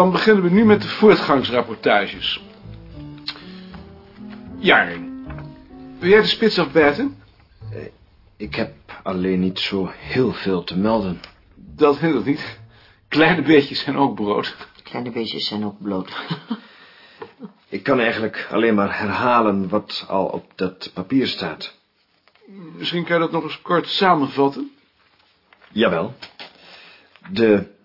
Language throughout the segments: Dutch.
Dan beginnen we nu met de voortgangsrapportages. Jaring, wil jij de spits afbijten? Ik heb alleen niet zo heel veel te melden. Dat hindert niet. Kleine beetjes zijn ook brood. Kleine beestjes zijn ook bloot. Ik kan eigenlijk alleen maar herhalen wat al op dat papier staat. Misschien kan je dat nog eens kort samenvatten. Jawel. De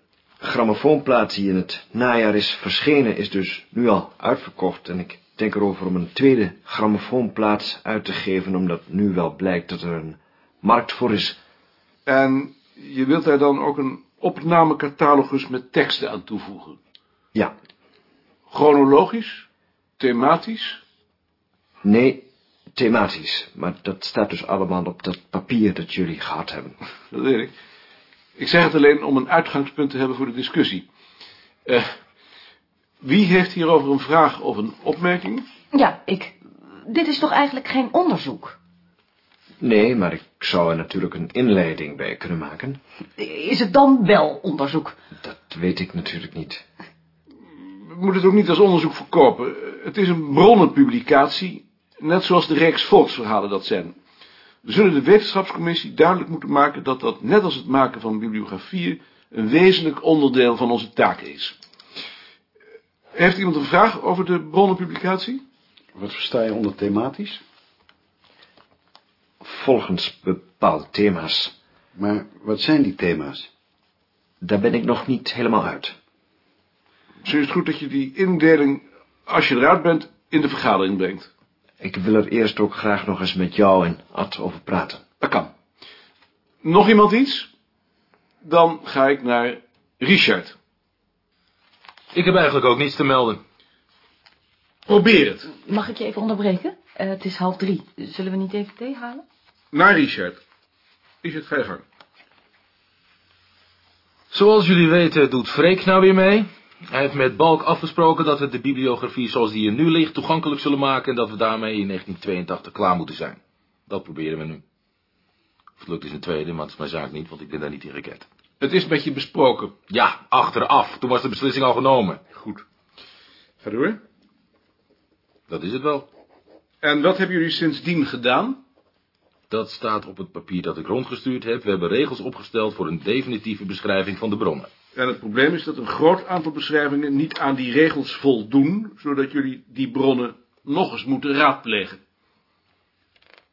grammofoonplaat die in het najaar is verschenen is dus nu al uitverkocht. En ik denk erover om een tweede grammofoonplaat uit te geven, omdat nu wel blijkt dat er een markt voor is. En je wilt daar dan ook een opnamecatalogus met teksten aan toevoegen. Ja, Chronologisch? Thematisch? nee, thematisch. Maar dat staat dus allemaal op dat papier dat jullie gehad hebben. Dat weet ik. Ik zeg het alleen om een uitgangspunt te hebben voor de discussie. Eh, wie heeft hierover een vraag of een opmerking? Ja, ik... Dit is toch eigenlijk geen onderzoek? Nee, maar ik zou er natuurlijk een inleiding bij kunnen maken. Is het dan wel onderzoek? Dat weet ik natuurlijk niet. We moeten het ook niet als onderzoek verkopen. Het is een bronnenpublicatie, net zoals de reeks volksverhalen dat zijn. We zullen de wetenschapscommissie duidelijk moeten maken dat dat, net als het maken van bibliografieën, een wezenlijk onderdeel van onze taak is. Heeft iemand een vraag over de bronnenpublicatie? Wat versta je onder thematisch? Volgens bepaalde thema's. Maar wat zijn die thema's? Daar ben ik nog niet helemaal uit. Misschien is het goed dat je die indeling, als je eruit bent, in de vergadering brengt. Ik wil er eerst ook graag nog eens met jou en Ad over praten. Dat kan. Nog iemand iets? Dan ga ik naar Richard. Ik heb eigenlijk ook niets te melden. Probeer het. Mag ik je even onderbreken? Eh, het is half drie. Zullen we niet even thee halen? Naar Richard. Richard, ga je gang. Zoals jullie weten doet Freek nou weer mee. Hij heeft met Balk afgesproken dat we de bibliografie zoals die er nu ligt toegankelijk zullen maken en dat we daarmee in 1982 klaar moeten zijn. Dat proberen we nu. Of het lukt is een tweede, maar het is mijn zaak niet, want ik ben daar niet in geket. Het is met je besproken. Ja, achteraf. Toen was de beslissing al genomen. Goed. Ga door. Dat is het wel. En wat hebben jullie sindsdien gedaan? Dat staat op het papier dat ik rondgestuurd heb. We hebben regels opgesteld voor een definitieve beschrijving van de bronnen. En het probleem is dat een groot aantal beschrijvingen niet aan die regels voldoen, zodat jullie die bronnen nog eens moeten raadplegen.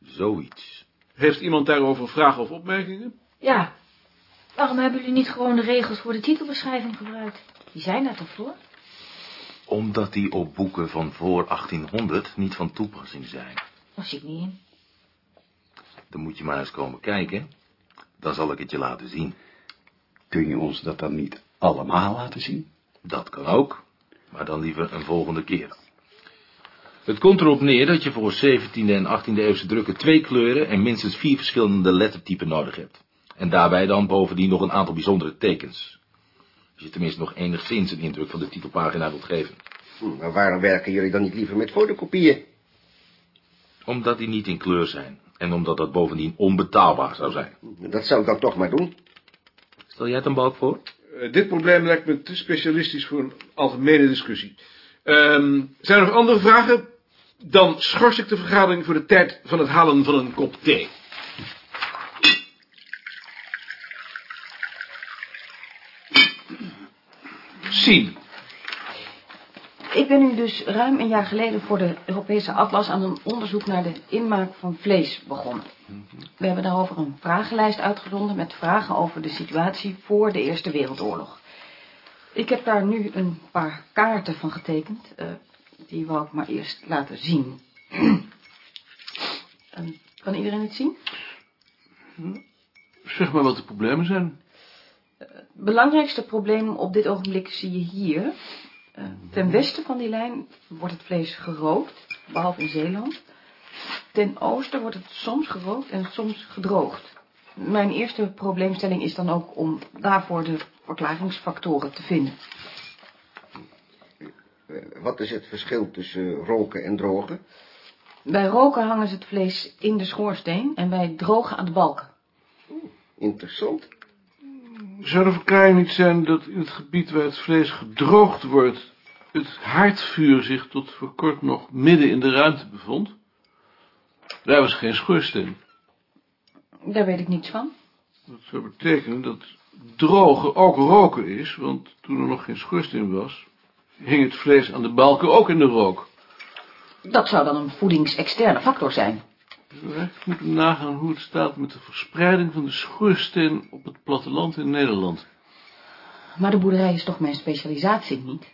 Zoiets. Heeft iemand daarover vragen of opmerkingen? Ja. Waarom hebben jullie niet gewoon de regels voor de titelbeschrijving gebruikt? Die zijn daar toch voor? Omdat die op boeken van voor 1800 niet van toepassing zijn. Dat zie ik niet in. Dan moet je maar eens komen kijken. Dan zal ik het je laten zien. Kun je ons dat dan niet allemaal laten zien? Dat kan ook, maar dan liever een volgende keer. Het komt erop neer dat je voor 17e en 18e eeuwse drukken twee kleuren en minstens vier verschillende lettertypen nodig hebt. En daarbij dan bovendien nog een aantal bijzondere tekens. Als je tenminste nog enigszins een indruk van de titelpagina wilt geven. Hm, Maar waarom werken jullie dan niet liever met fotokopieën? Omdat die niet in kleur zijn. En omdat dat bovendien onbetaalbaar zou zijn. Dat zou ik dan toch maar doen. Stel jij het een balk voor? Eh, dit probleem lijkt me te specialistisch voor een algemene discussie. Ehm, zijn er nog andere vragen? Dan schors ik de vergadering voor de tijd van het halen van een kop thee. Zien. Ik ben nu dus ruim een jaar geleden voor de Europese Atlas aan een onderzoek naar de inmaak van vlees begonnen. We hebben daarover een vragenlijst uitgezonden met vragen over de situatie voor de Eerste Wereldoorlog. Ik heb daar nu een paar kaarten van getekend. eh, die wou ik maar eerst laten zien. Ehm, kan iedereen het zien? Zeg maar wat de problemen zijn. Het belangrijkste probleem op dit ogenblik zie je hier. Eh, ten westen van die lijn wordt het vlees gerookt, behalve in Zeeland. Ten oosten wordt het soms gerookt en soms gedroogd. Mijn eerste probleemstelling is dan ook om daarvoor de verklaringsfactoren te vinden. Wat is het verschil tussen roken en drogen? Bij roken hangen ze het vlees in de schoorsteen en bij drogen aan de balken. Interessant. Zou de verklaring niet zijn dat in het gebied waar het vlees gedroogd wordt, het haardvuur zich tot voor kort nog midden in de ruimte bevond? Daar was geen schoorsteen. Daar weet ik niets van. Dat zou betekenen dat drogen ook roken is, want toen er nog geen schoorsteen was, hing het vlees aan de balken ook in de rook. Dat zou dan een voedingsexterne factor zijn. We moeten nagaan hoe het staat met de verspreiding van de schoorsteen op het platteland in Nederland. Maar de boerderij is toch mijn specialisatie niet?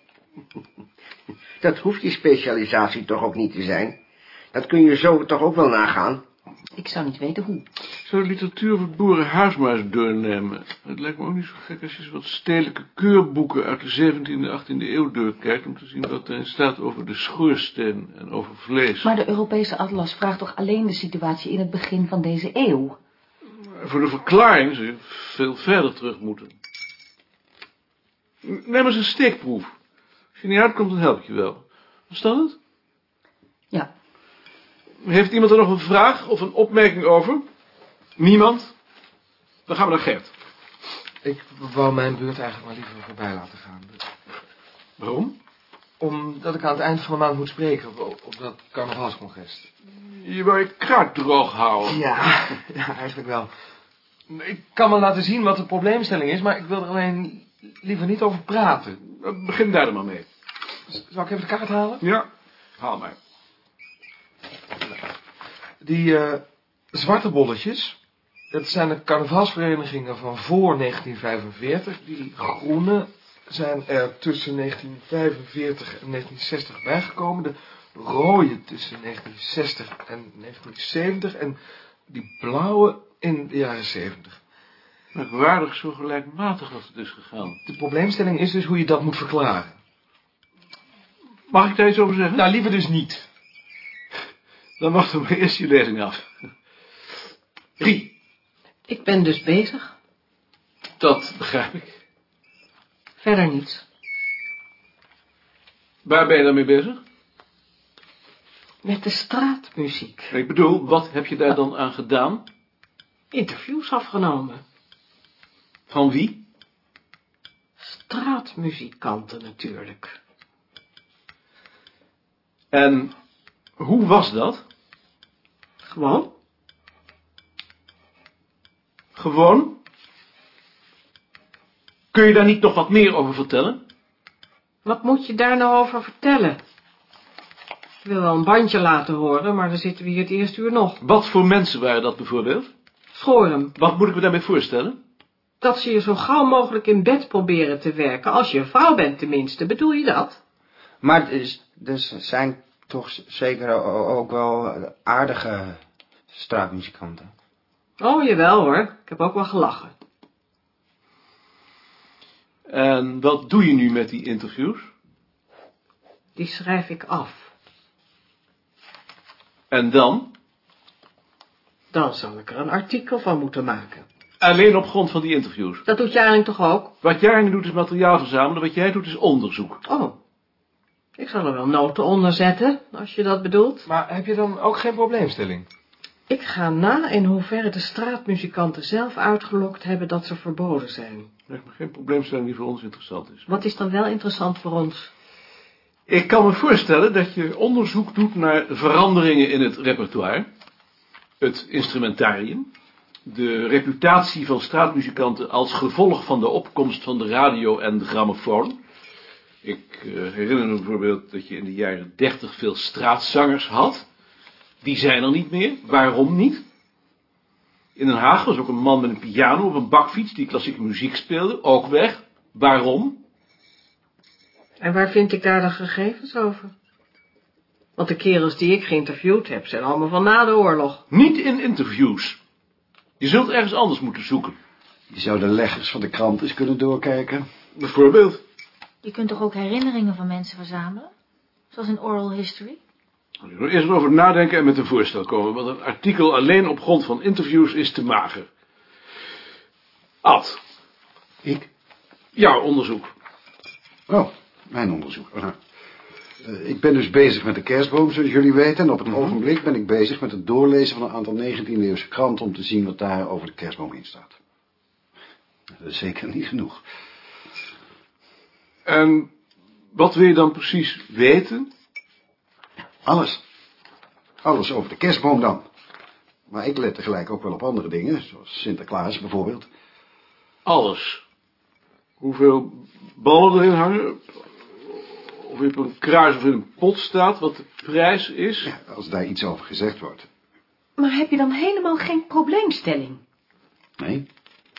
Dat hoeft je specialisatie toch ook niet te zijn? Dat kun je zo toch ook wel nagaan? Ik zou niet weten hoe. Ik zou de literatuur over het boerenhuis maar eens doornemen. Het lijkt me ook niet zo gek als je eens wat stedelijke keurboeken uit de 17e en 18e eeuw doorkijkt... om te zien wat erin staat over de schoorsteen en over vlees. Maar de Europese atlas vraagt toch alleen de situatie in het begin van deze eeuw? Voor de verklaring zou je veel verder terug moeten. Neem eens een steekproef. Als je niet uitkomt, dan help ik je wel. Verstand het? Heeft iemand er nog een vraag of een opmerking over? Niemand? Dan gaan we naar Gert. Ik wou mijn beurt eigenlijk maar liever voorbij laten gaan. Waarom? Omdat ik aan het eind van de maand moet spreken op, op dat carnavalscongres. Je wou je kruid droog houden. Ja, ja, eigenlijk wel. Ik kan me laten zien wat de probleemstelling is, maar ik wil er alleen liever niet over praten. Begin daar dan maar mee. Zal ik even de kaart halen? Ja, haal maar. Die eh, zwarte bolletjes, dat zijn de carnavalsverenigingen van voor 1945. Die groene zijn er tussen 1945 en 1960 bijgekomen. De rode tussen 1960 en 1970. En die blauwe in de jaren 70. Merkwaardig zo gelijkmatig als het is gegaan. De probleemstelling is dus hoe je dat moet verklaren. Mag ik daar iets over zeggen? Nou, liever dus niet. Dan wachten we eerst je lezing af. Rie, Ik ben dus bezig. dat begrijp ik. Verder niets. Waar ben je dan mee bezig? Met de straatmuziek. Ik bedoel, wat heb je daar dan aan gedaan? Interviews afgenomen. Van wie? Straatmuzikanten natuurlijk. En hoe was dat? Gewoon. Gewoon? Kun je daar niet nog wat meer over vertellen? Wat moet je daar nou over vertellen? Ik wil wel een bandje laten horen, maar dan zitten we hier het eerste uur nog. Wat voor mensen waren dat bijvoorbeeld? Schorum, Wat moet ik me daarmee voorstellen? dat ze je zo gauw mogelijk in bed proberen te werken, als je een vrouw bent tenminste, bedoel je dat? Maar dus, dus zijn toch zeker ook wel aardige straatmuzikanten. Oh, jawel hoor, ik heb ook wel gelachen. En wat doe je nu met die interviews? Die schrijf ik af. En dan? Dan zal ik er een artikel van moeten maken. Alleen op grond van die interviews. Dat doet Jaring toch ook? Wat Jaring doet is materiaal verzamelen, wat jij doet is onderzoek. Oh, ik zal er wel noten onder zetten, als je dat bedoelt. Maar heb je dan ook geen probleemstelling? Ik ga na in hoeverre de straatmuzikanten zelf uitgelokt hebben dat ze verboden zijn. Lijkt me geen probleemstelling die voor ons interessant is. Wat is dan wel interessant voor ons? Ik kan me voorstellen dat je onderzoek doet naar veranderingen in het repertoire, het instrumentarium, de reputatie van straatmuzikanten als gevolg van de opkomst van de radio en de grammofoon. Ik eh, herinner me bijvoorbeeld dat je in de jaren dertig veel straatzangers had. Die zijn er niet meer. Waarom niet? In Den Haag was ook een man met een piano op een bakfiets die klassieke muziek speelde. Ook weg. Waarom? En waar vind ik daar de gegevens over? Want de kerels die ik geïnterviewd heb, zijn allemaal van na de oorlog. Niet in interviews. Je zult ergens anders moeten zoeken. Je zou de leggers van de krant eens kunnen doorkijken. Bijvoorbeeld. Je kunt toch ook herinneringen van mensen verzamelen? Zoals in oral history? Je moet eerst over nadenken en met een voorstel komen, want een artikel alleen op grond van interviews is te mager. Ad, Ik? jouw onderzoek. Oh, mijn onderzoek. Aha. Eh, ik ben dus bezig met de kerstboom, zoals jullie weten. En op het ogenblik ben ik bezig met het doorlezen van een aantal 19e-eeuwse kranten... om te zien wat daar over de kerstboom in staat. Dat is zeker niet genoeg. En wat wil je dan precies weten? Alles. Alles over de kerstboom dan. Maar ik let tegelijk ook wel op andere dingen, zoals Sinterklaas bijvoorbeeld. Alles. Hoeveel ballen erin hangen? Of je op een kruis of in een pot staat, wat de prijs is? Ja, als daar iets over gezegd wordt. Maar heb je dan helemaal geen probleemstelling? Nee,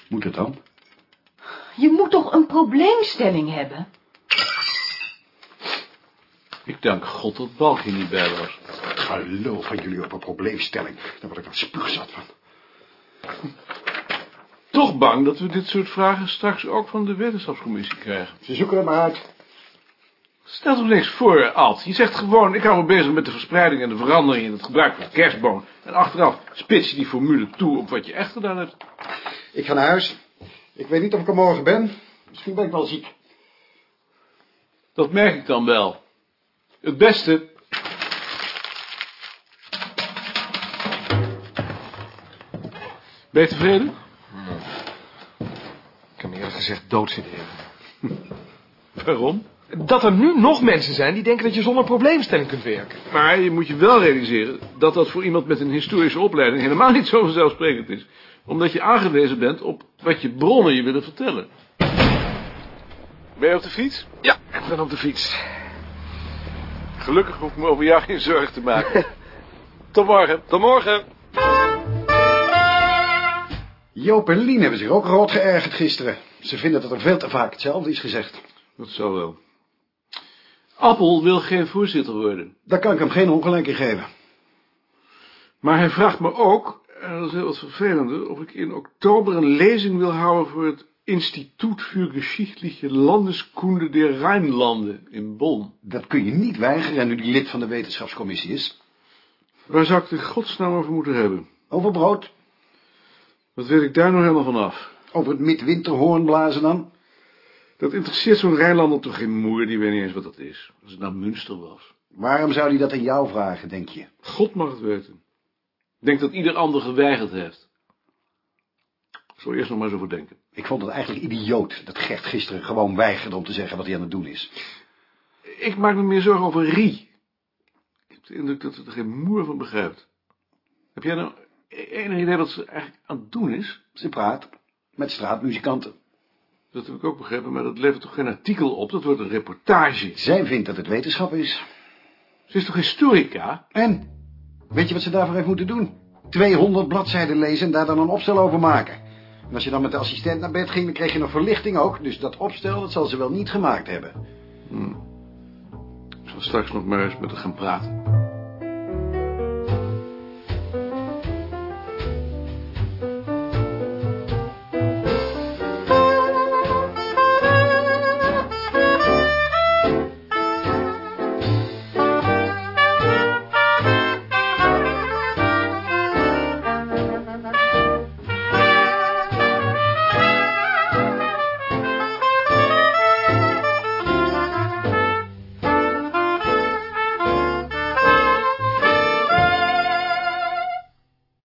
moet het dan? Je moet toch een probleemstelling hebben? Ik dank God dat Balkje niet bij was. Geloof van jullie op een probleemstelling. Daar word ik dan spuugzat van. Toch bang dat we dit soort vragen straks ook van de wetenschapscommissie krijgen. Ze zoeken er maar uit. Stel toch niks voor, Alt. Je zegt gewoon, ik hou me bezig met de verspreiding en de verandering in het gebruik van kerstboom. En achteraf spits je die formule toe op wat je echt gedaan hebt. Ik ga naar huis. Ik weet niet of ik er morgen ben. Misschien ben ik wel ziek. Dat merk ik dan wel. Het beste... Ben je tevreden? Ik kan eerlijk gezegd dood zitten. Waarom? Dat er nu nog mensen zijn die denken dat je zonder probleemstelling kunt werken. Maar je moet je wel realiseren dat dat voor iemand met een historische opleiding helemaal niet zo vanzelfsprekend is. Omdat je aangewezen bent op wat je bronnen je willen vertellen. Ben je op de fiets? Ja, ik ben op de fiets. Gelukkig hoef ik me over jou geen zorgen te maken. Tot morgen. Tot morgen. Joop en Lien hebben zich ook rot geërgerd gisteren. Ze vinden dat er veel te vaak hetzelfde is gezegd. Dat zal wel. Appel wil geen voorzitter worden. Daar kan ik hem geen ongelijk in geven. Maar hij vraagt me ook, en dat is heel wat vervelender, of ik in oktober een lezing wil houden voor het Instituut für Geschichtliche Landeskunde der Rijnlanden in Bonn. Dat kun je niet weigeren nu die lid van de wetenschapscommissie is. Waar zou ik de godsnaam over moeten hebben? Over brood. Wat weet ik daar nog helemaal van af? Over het midwinterhoorn blazen dan. Dat interesseert zo'n Rijnlander toch geen moer, die weet niet eens wat dat is. Als het nou Münster was. Waarom zou hij dat aan jou vragen, denk je? God mag het weten. Ik denk dat ieder ander geweigerd heeft. Ik zal eerst nog maar eens over denken. Ik vond het eigenlijk idioot dat Gert gisteren gewoon weigerde om te zeggen wat hij aan het doen is. Ik maak me meer zorgen over Rie. Ik heb de indruk dat ze er geen moer van begrijpt. Heb jij nou enig idee wat ze eigenlijk aan het doen is? Ze praat met straatmuzikanten. Dat heb ik ook begrepen, maar dat levert toch geen artikel op? Dat wordt een reportage. Zij vindt dat het wetenschap is. Ze is toch historica? En? Weet je wat ze daarvoor heeft moeten doen? 200 bladzijden lezen en daar dan een opstel over maken. En als je dan met de assistent naar bed ging, dan kreeg je nog verlichting ook. Dus dat opstel, dat zal ze wel niet gemaakt hebben. Hm. Ik zal straks nog maar eens met haar gaan praten.